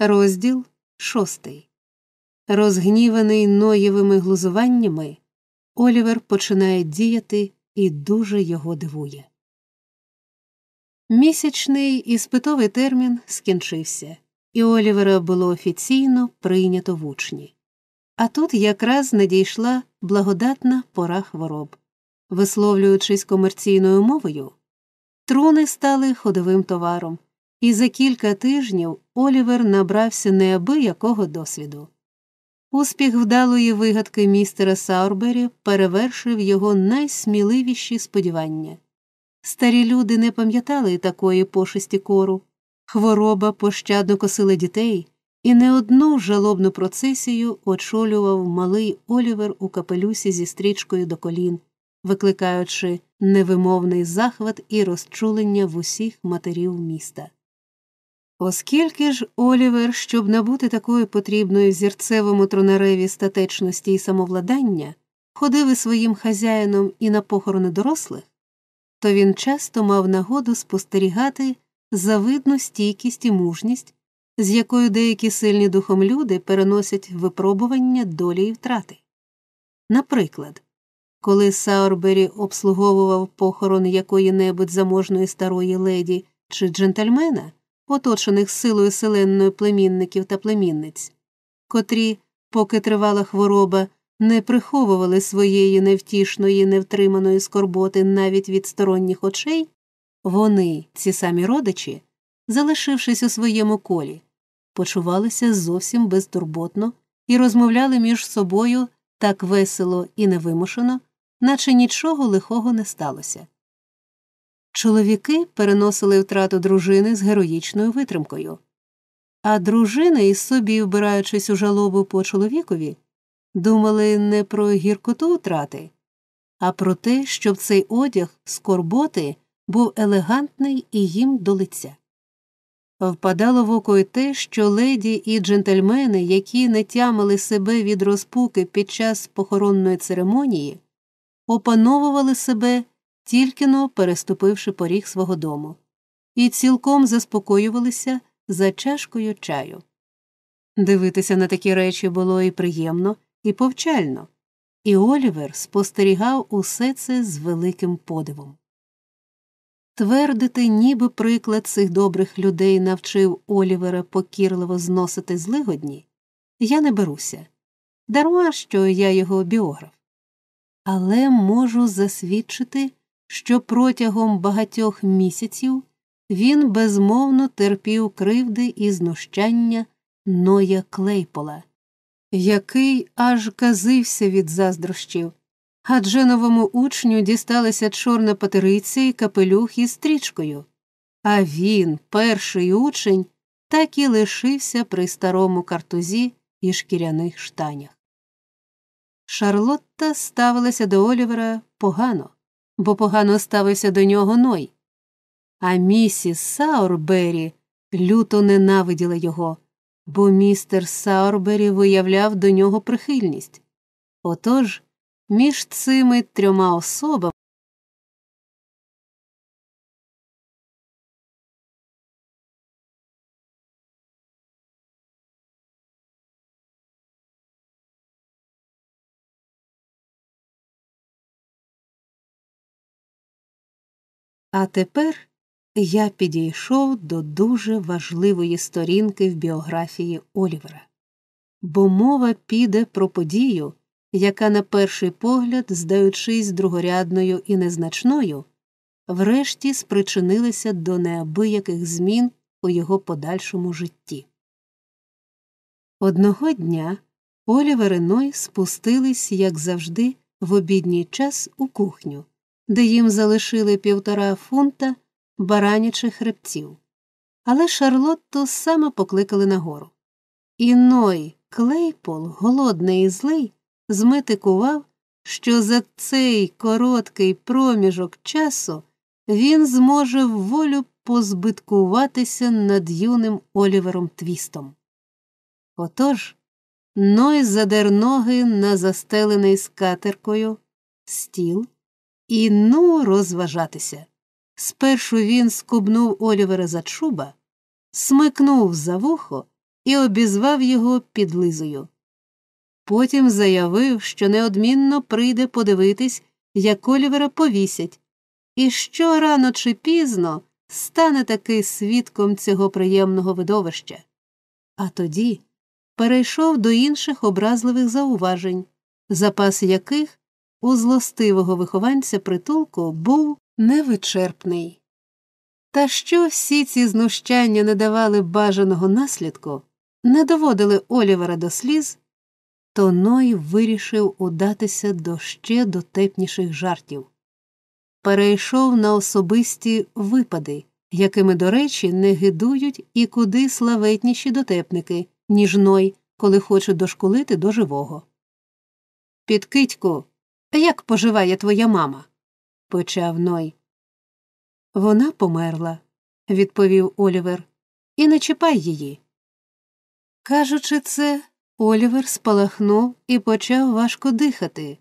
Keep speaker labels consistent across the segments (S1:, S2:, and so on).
S1: Розділ шостий. Розгніваний ноєвими глузуваннями, Олівер починає діяти і дуже його дивує. Місячний іспитовий термін скінчився, і Олівера було офіційно прийнято в учні. А тут якраз надійшла благодатна пора хвороб. Висловлюючись комерційною мовою, труни стали ходовим товаром, і за кілька тижнів Олівер набрався неабиякого досвіду. Успіх вдалої вигадки містера Саурбері перевершив його найсміливіші сподівання. Старі люди не пам'ятали такої пошесті кору, хвороба нещадно косила дітей, і не одну жалобну процесію очолював малий Олівер у капелюсі зі стрічкою до колін, викликаючи невимовний захват і розчулення в усіх матерів міста. Оскільки ж Олівер, щоб набути такої потрібної зірцевому тронареві статечності і самовладання, ходив із своїм хазяїном і на похорони дорослих, то він часто мав нагоду спостерігати завидну стійкість і мужність, з якою деякі сильні духом люди переносять випробування долі і втрати. Наприклад, коли Саурбері обслуговував похорон якої небудь заможної старої леді чи джентльмена, оточених силою селенною племінників та племінниць, котрі, поки тривала хвороба, не приховували своєї невтішної, невтриманої скорботи навіть від сторонніх очей, вони, ці самі родичі, залишившись у своєму колі, почувалися зовсім безтурботно і розмовляли між собою так весело і невимушено, наче нічого лихого не сталося. Чоловіки переносили втрату дружини з героїчною витримкою, а дружини, із собі вбираючись у жалобу по чоловікові, думали не про гіркоту втрати, а про те, щоб цей одяг скорботи був елегантний і їм до лиця. Впадало в око й те, що леді і джентльмени, які не тямили себе від розпуки під час похоронної церемонії, опановували себе тільки но переступивши поріг свого дому, і цілком заспокоювалися за чашкою чаю. Дивитися на такі речі було і приємно, і повчально, і Олівер спостерігав усе це з великим подивом. Твердити, ніби приклад цих добрих людей навчив Олівера покірливо зносити злигодні, я не беруся. Дарма, що я його біограф. Але можу засвідчити, що протягом багатьох місяців він безмовно терпів кривди і знущання Ноя Клейпола, який аж казився від заздрощів, адже новому учню дісталася чорна патериця і капелюх із стрічкою, а він, перший учень, так і лишився при старому картузі і шкіряних штанях. Шарлотта ставилася до Олівера погано бо погано ставився до нього Ной. А місіс Саурбері люто ненавиділа його, бо містер Саурбері виявляв до нього прихильність. Отож, між цими трьома особами А тепер я підійшов до дуже важливої сторінки в біографії Олівера, бо мова піде про подію, яка, на перший погляд, здаючись другорядною і незначною, врешті спричинилася до неабияких змін у його подальшому житті. Одного дня Олівер і Ной спустились, як завжди, в обідній час у кухню де їм залишили півтора фунта баранячих хребців. Але Шарлотту саме покликали нагору. І Ной Клейпол, голодний і злий, зметикував, що за цей короткий проміжок часу він зможе волю позбиткуватися над юним Олівером Твістом. Отож, Ной задер ноги на застелений скатеркою стіл. І ну розважатися. Спершу він скубнув Олівера за чуба, смикнув за вухо і обізвав його підлизою. Потім заявив, що неодмінно прийде подивитись, як Олівера повісять, і що рано чи пізно стане таки свідком цього приємного видовища. А тоді перейшов до інших образливих зауважень, запас яких у злостивого вихованця притулку був невичерпний. Та що всі ці знущання не давали бажаного наслідку, не доводили Олівера до сліз, то Ной вирішив удатися до ще дотепніших жартів. Перейшов на особисті випади, якими, до речі, не гидують і куди славетніші дотепники, ніж Ной, коли хочуть дошкулити до живого. Підкидьку, як поживає твоя мама? почав Ной. Вона померла, відповів Олівер, і не чіпай її. Кажучи це, Олівер спалахнув і почав важко дихати.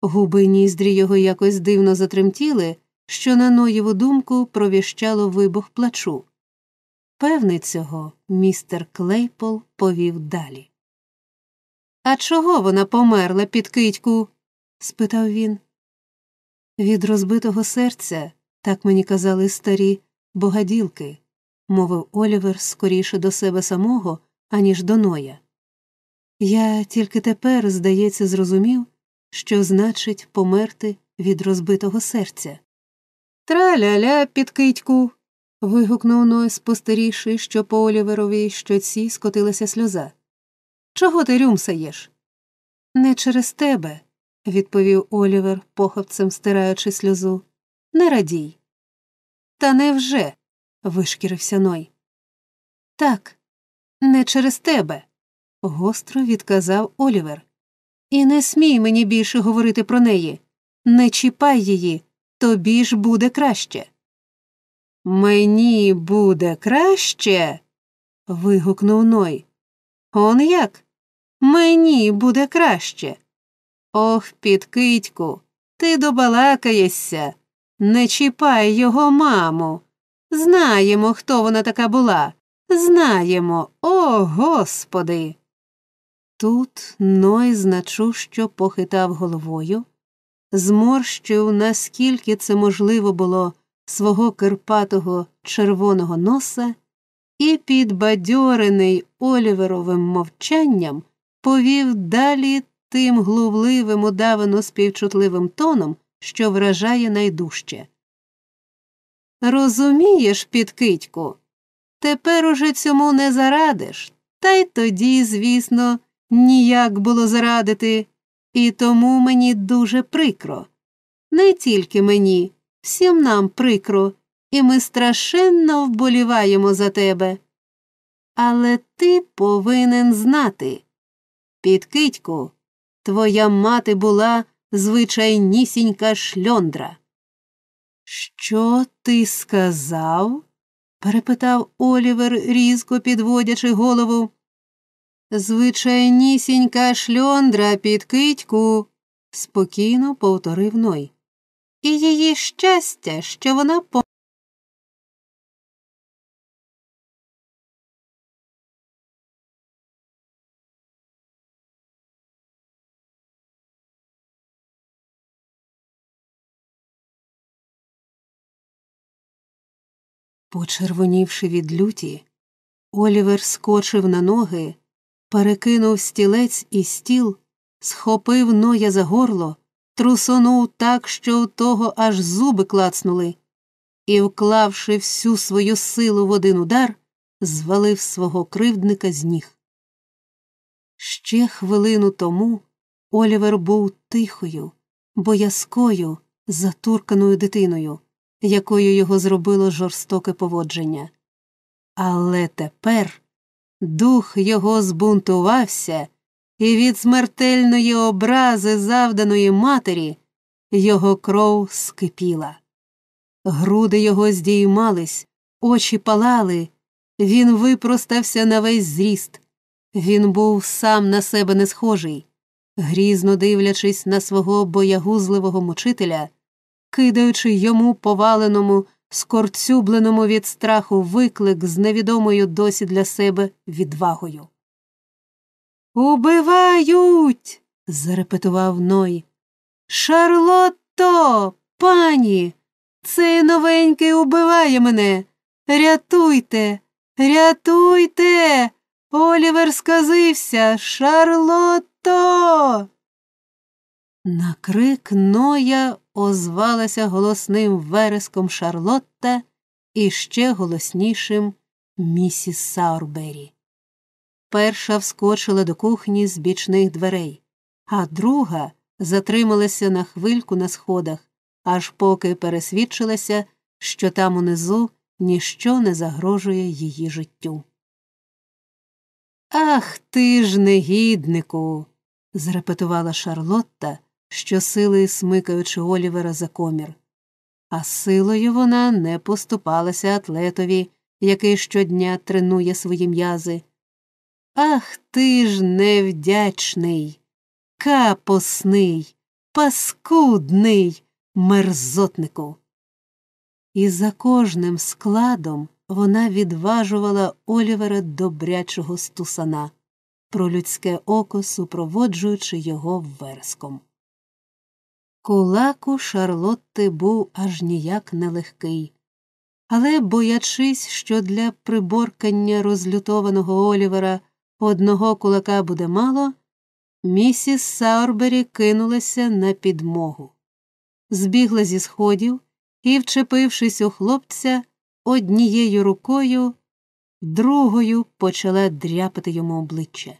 S1: Губи ніздрі його якось дивно затремтіли, що на Ноєву думку провіщало вибух плачу. Певний цього, містер Клейпол повів далі. А чого вона померла під китьку? Спитав він. Від розбитого серця, так мені казали старі богаділки, мовив Олівер скоріше до себе самого, аніж до Ноя. Я тільки тепер, здається, зрозумів, що значить померти від розбитого серця. Траля-ля, підкидьку. вигукнув Ной, спостерігши, що по Оліверовій щоці скотилася сльоза. Чого ти рюмсаєш? Не через тебе, відповів Олівер, похопцем стираючи сльозу. Не радій. Та невже? вишкірився Ной. Так, не через тебе, гостро відказав Олівер. І не смій мені більше говорити про неї. Не чіпай її, тобі ж буде краще. Мені буде краще. вигукнув Ной. Он як? Мені буде краще. Ох, підкидьку, ти добалакаєшся. Не чіпай його маму. Знаємо, хто вона така була. Знаємо, о господи. Тут Ной значущо похитав головою, зморщив, наскільки це можливо було, свого кирпатого червоного носа і, підбадьорений Оліверовим мовчанням, повів далі тим глувливим, удавано співчутливим тоном, що вражає найдужче. Розумієш, підкидьку, тепер уже цьому не зарадиш, та й тоді, звісно, ніяк було зарадити, і тому мені дуже прикро. Не тільки мені, всім нам прикро, і ми страшенно вболіваємо за тебе. Але ти повинен знати. Підкидьку, твоя мати була звичайнісінька шльондра. Що ти сказав? перепитав Олівер, різко підводячи голову. Звичайнісінька шльондра під китьку, спокійно повторив Ной. І її щастя, що вона Почервонівши від люті, Олівер скочив на ноги перекинув стілець і стіл, схопив ноя за горло, трусонув так, що у того аж зуби клацнули, і, вклавши всю свою силу в один удар, звалив свого кривдника з ніг. Ще хвилину тому Олівер був тихою, боязкою, затурканою дитиною, якою його зробило жорстоке поводження. Але тепер Дух його збунтувався, і від смертельної образи, завданої матері, його кров скипіла. Груди його здіймались, очі палали, він випростався на весь зріст. Він був сам на себе не схожий, грізно дивлячись на свого боягузливого мучителя, кидаючи йому поваленому скорцюбленому від страху виклик з невідомою досі для себе відвагою. Убивають. зарепетував Ной. Шарлотто, пані, цей новенький убиває мене. Рятуйте, рятуйте. Олівер сказився, Шарлотто. На крик Ноя озвалася голосним вереском Шарлотта і ще голоснішим місіс Саурбері. Перша вскочила до кухні з бічних дверей, а друга затрималася на хвильку на сходах, аж поки пересвідчилася, що там унизу ніщо не загрожує її життю. Ах ти ж, негіднику. зрепетувала Шарлотта, щосили смикаючи Олівера за комір. А силою вона не поступалася атлетові, який щодня тренує свої м'язи. Ах ти ж невдячний, капосний, паскудний мерзотнику. І за кожним складом вона відважувала Олівера добрячого стусана, про людське око супроводжуючи його верском. Кулак у Шарлотти був аж ніяк нелегкий, але, боячись, що для приборкання розлютованого Олівера одного кулака буде мало, місіс Саурбері кинулася на підмогу, збігла зі сходів і, вчепившись у хлопця, однією рукою, другою почала дряпати йому обличчя.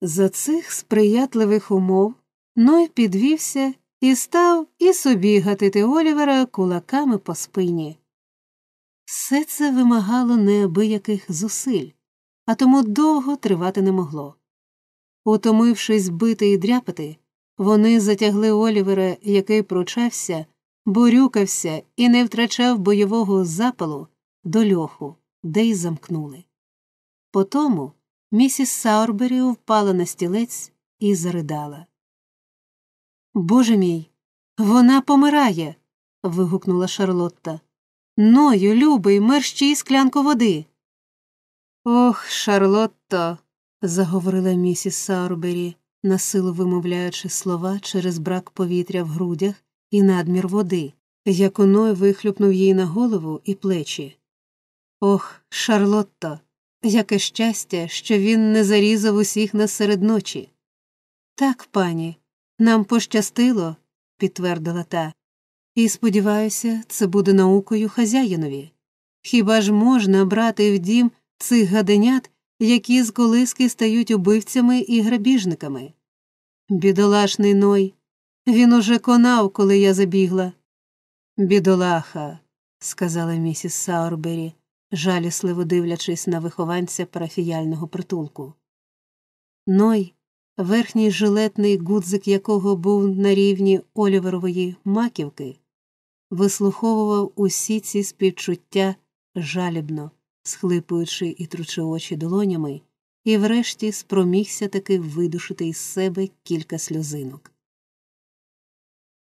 S1: За цих сприятливих умов Ной підвівся і став і собі гатити Олівера кулаками по спині. Все це вимагало неабияких зусиль, а тому довго тривати не могло. Утомившись бити і дряпати, вони затягли Олівера, який пручався, борюкався і не втрачав бойового запалу до льоху, де й замкнули. Потому місіс Саурбері впала на стілець і заридала. Боже мій, вона помирає. вигукнула Шарлотта. Ною, любий, мерщій склянку води. Ох, Шарлотто, заговорила місіс Саурбері, насилу вимовляючи слова через брак повітря в грудях і надмір води, як оной вихлюпнув їй на голову і плечі. Ох, Шарлотто, яке щастя, що він не зарізав усіх нас серед ночі. Так, пані, нам пощастило, підтвердила та, і сподіваюся, це буде наукою хазяїнові. Хіба ж можна брати в дім цих гаденят, які з колиски стають убивцями і грабіжниками? Бідолашний Ной, він уже конав, коли я забігла. Бідолаха, сказала місіс Саурбері, жалісливо дивлячись на вихованця парафіяльного притулку. Ной, верхній жилетний гудзик якого був на рівні Оліверової маківки, вислуховував усі ці співчуття жалібно, схлипуючи і тручи очі долонями, і врешті спромігся таки видушити із себе кілька сльозинок.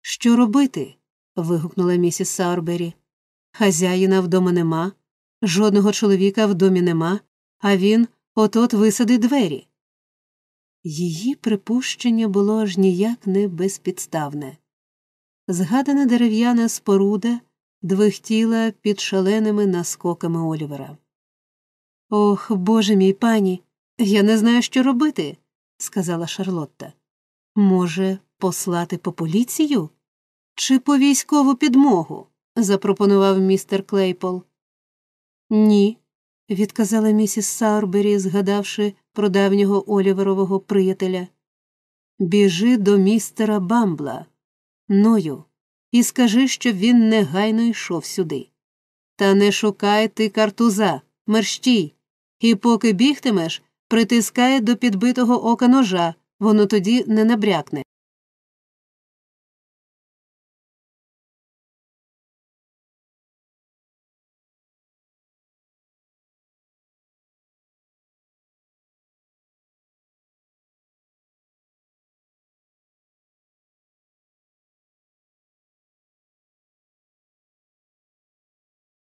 S1: Що робити? вигукнула місіс Саурбері. Хазяїна вдома нема, жодного чоловіка в домі нема, а він от-от висадить двері. Її припущення було аж ніяк не безпідставне. Згадана дерев'яна споруда двихтіла під шаленими наскоками Олівера. Ох, боже мій пані, я не знаю, що робити, сказала Шарлотта. Може, послати по поліцію? Чи по військову підмогу? запропонував містер Клейпол. Ні, відказала місіс Саурбері, згадавши про давнього Оліверового приятеля. Біжи до містера Бамбла, Ною, і скажи, щоб він негайно йшов сюди. Та не шукай ти картуза, мерщій, і поки бігтимеш, притискає до підбитого ока ножа, воно тоді не набрякне.